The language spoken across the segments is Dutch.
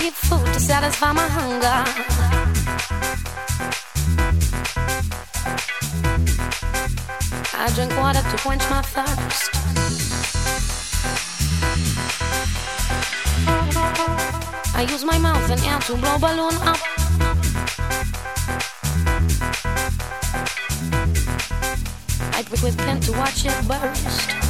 I eat food to satisfy my hunger. I drink water to quench my thirst. I use my mouth and air to blow balloon up. I prick with pen to watch it burst.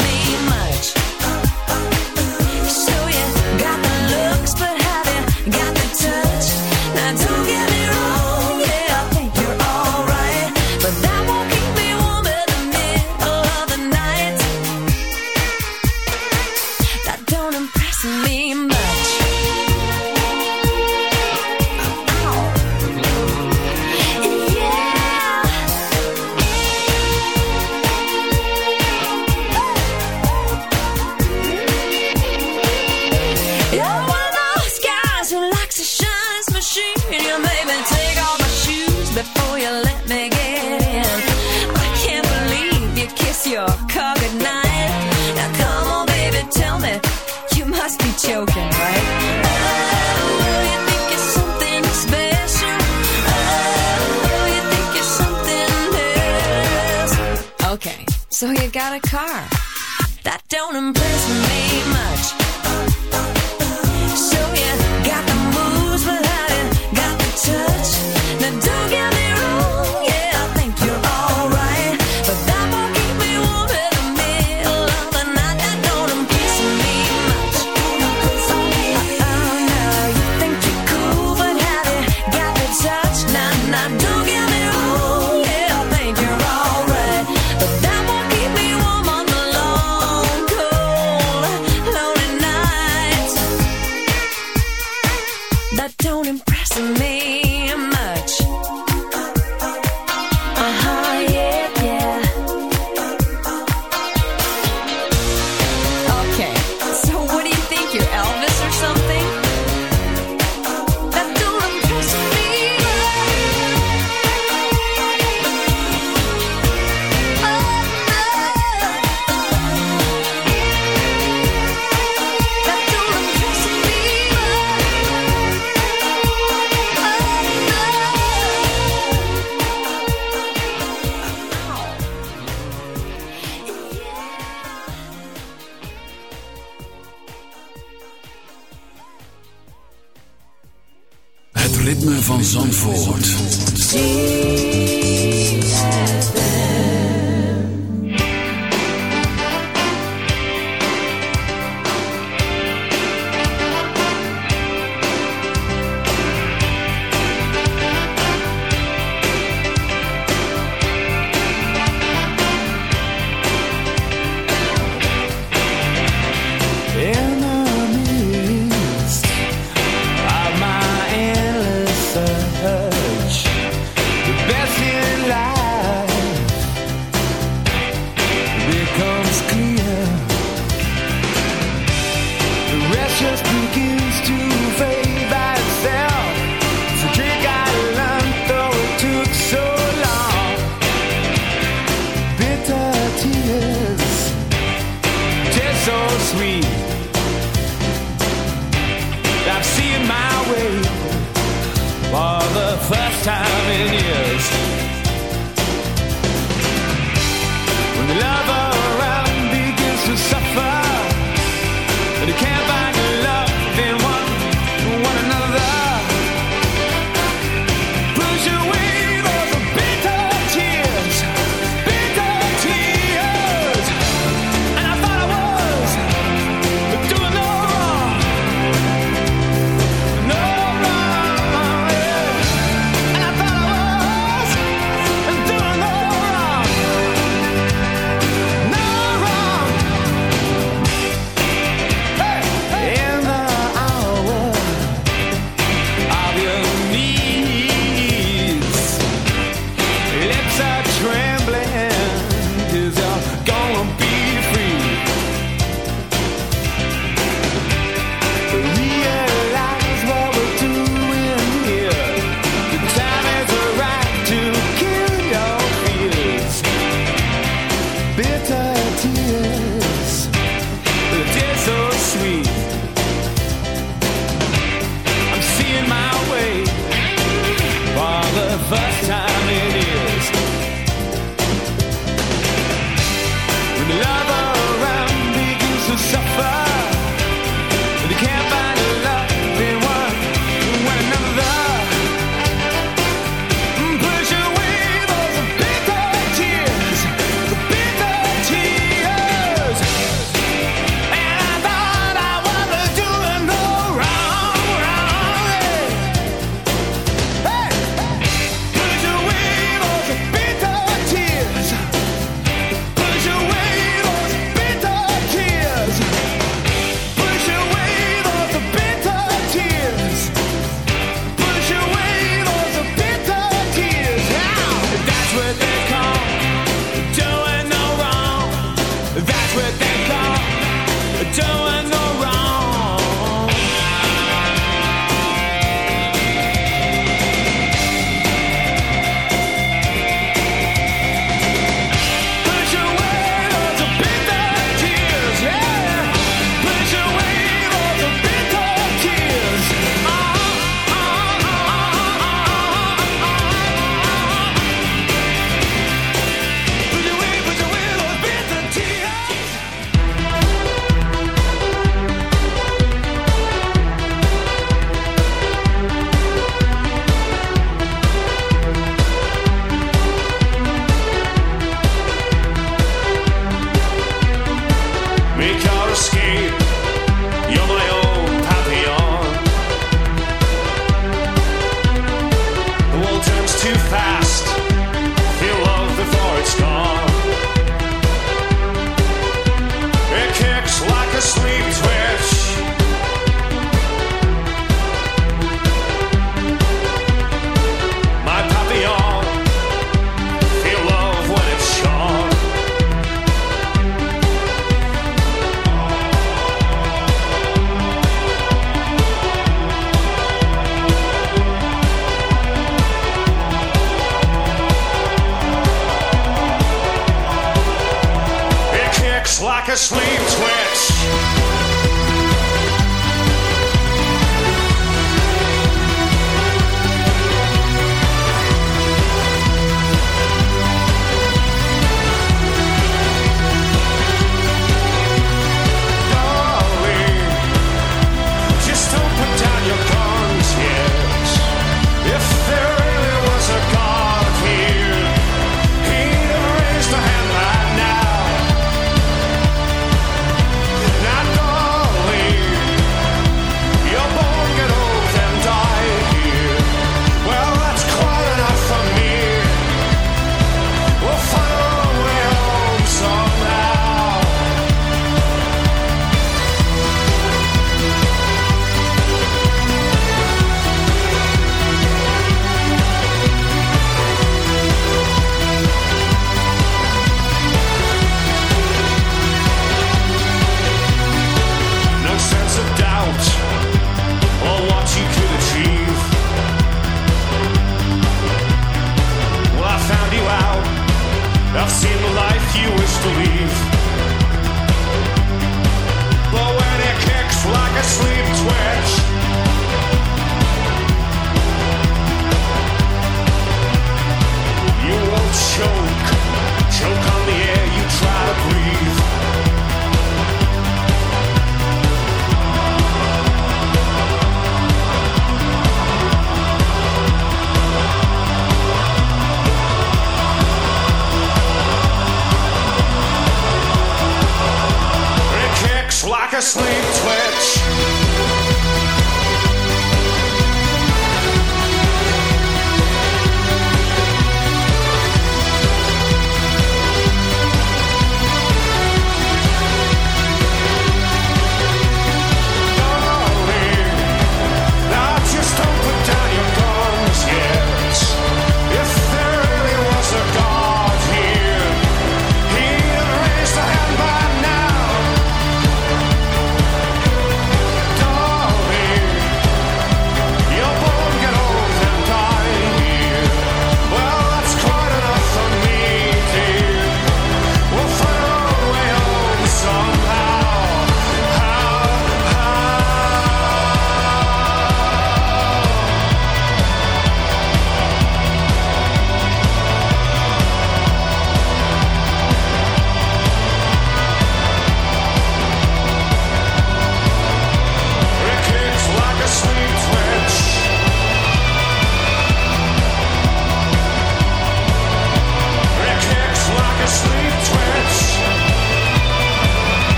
seeing my way for the first time in years.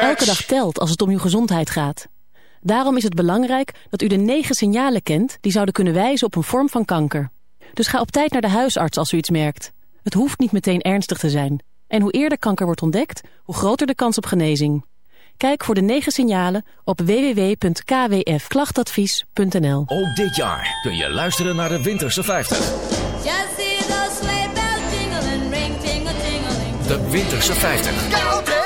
Elke dag telt als het om uw gezondheid gaat. Daarom is het belangrijk dat u de negen signalen kent... die zouden kunnen wijzen op een vorm van kanker. Dus ga op tijd naar de huisarts als u iets merkt. Het hoeft niet meteen ernstig te zijn. En hoe eerder kanker wordt ontdekt, hoe groter de kans op genezing. Kijk voor de negen signalen op www.kwfklachtadvies.nl Ook dit jaar kun je luisteren naar de Winterse 50. De Winterse 50.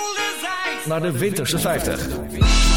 naar de Winterse 50.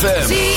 ZFM.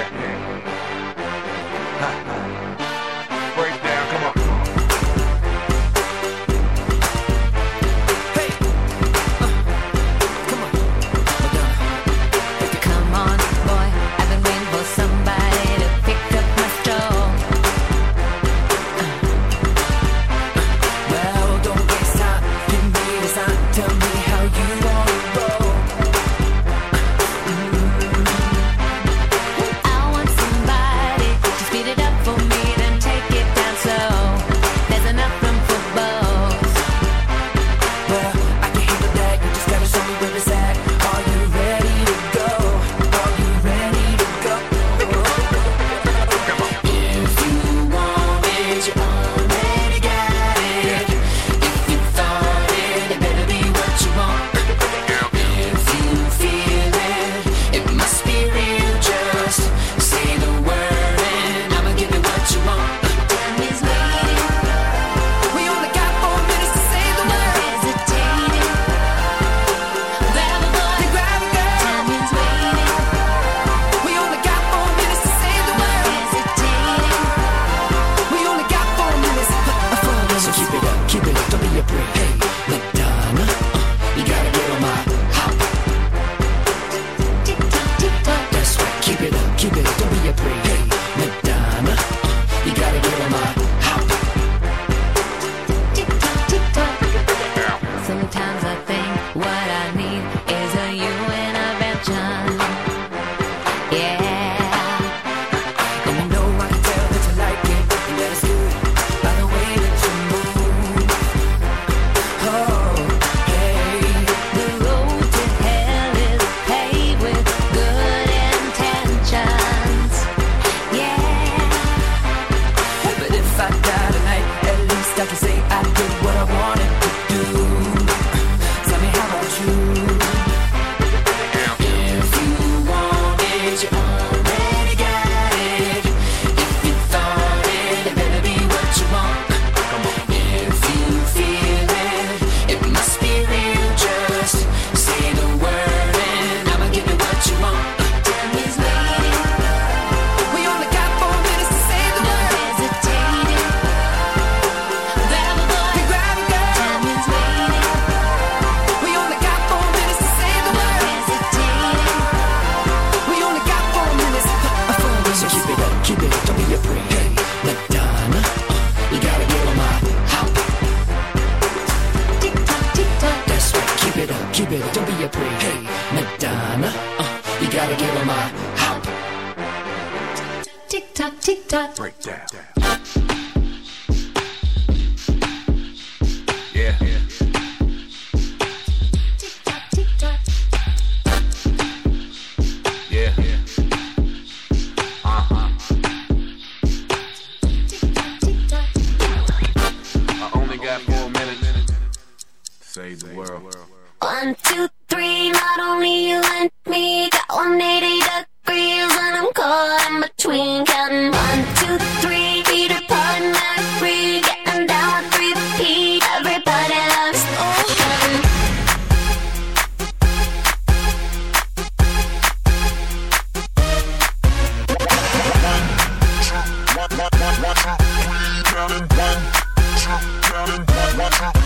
yeah. counting one, two, counting.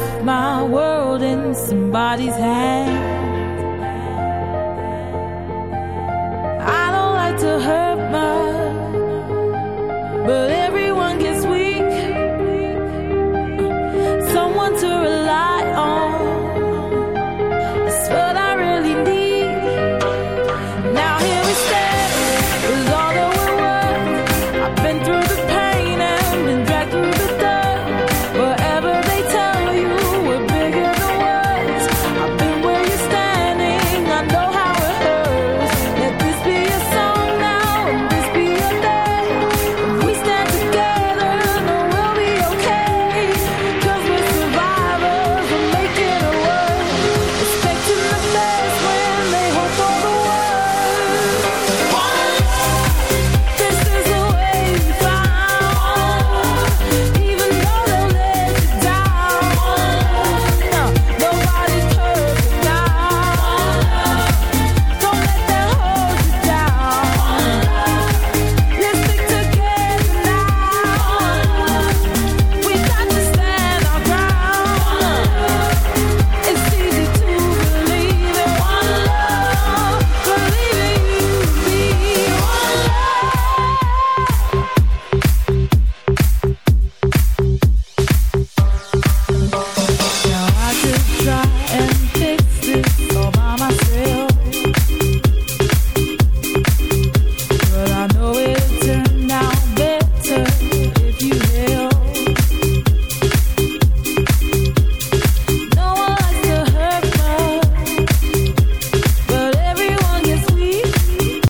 left my world in somebody's hands. I don't like to hurt my, but.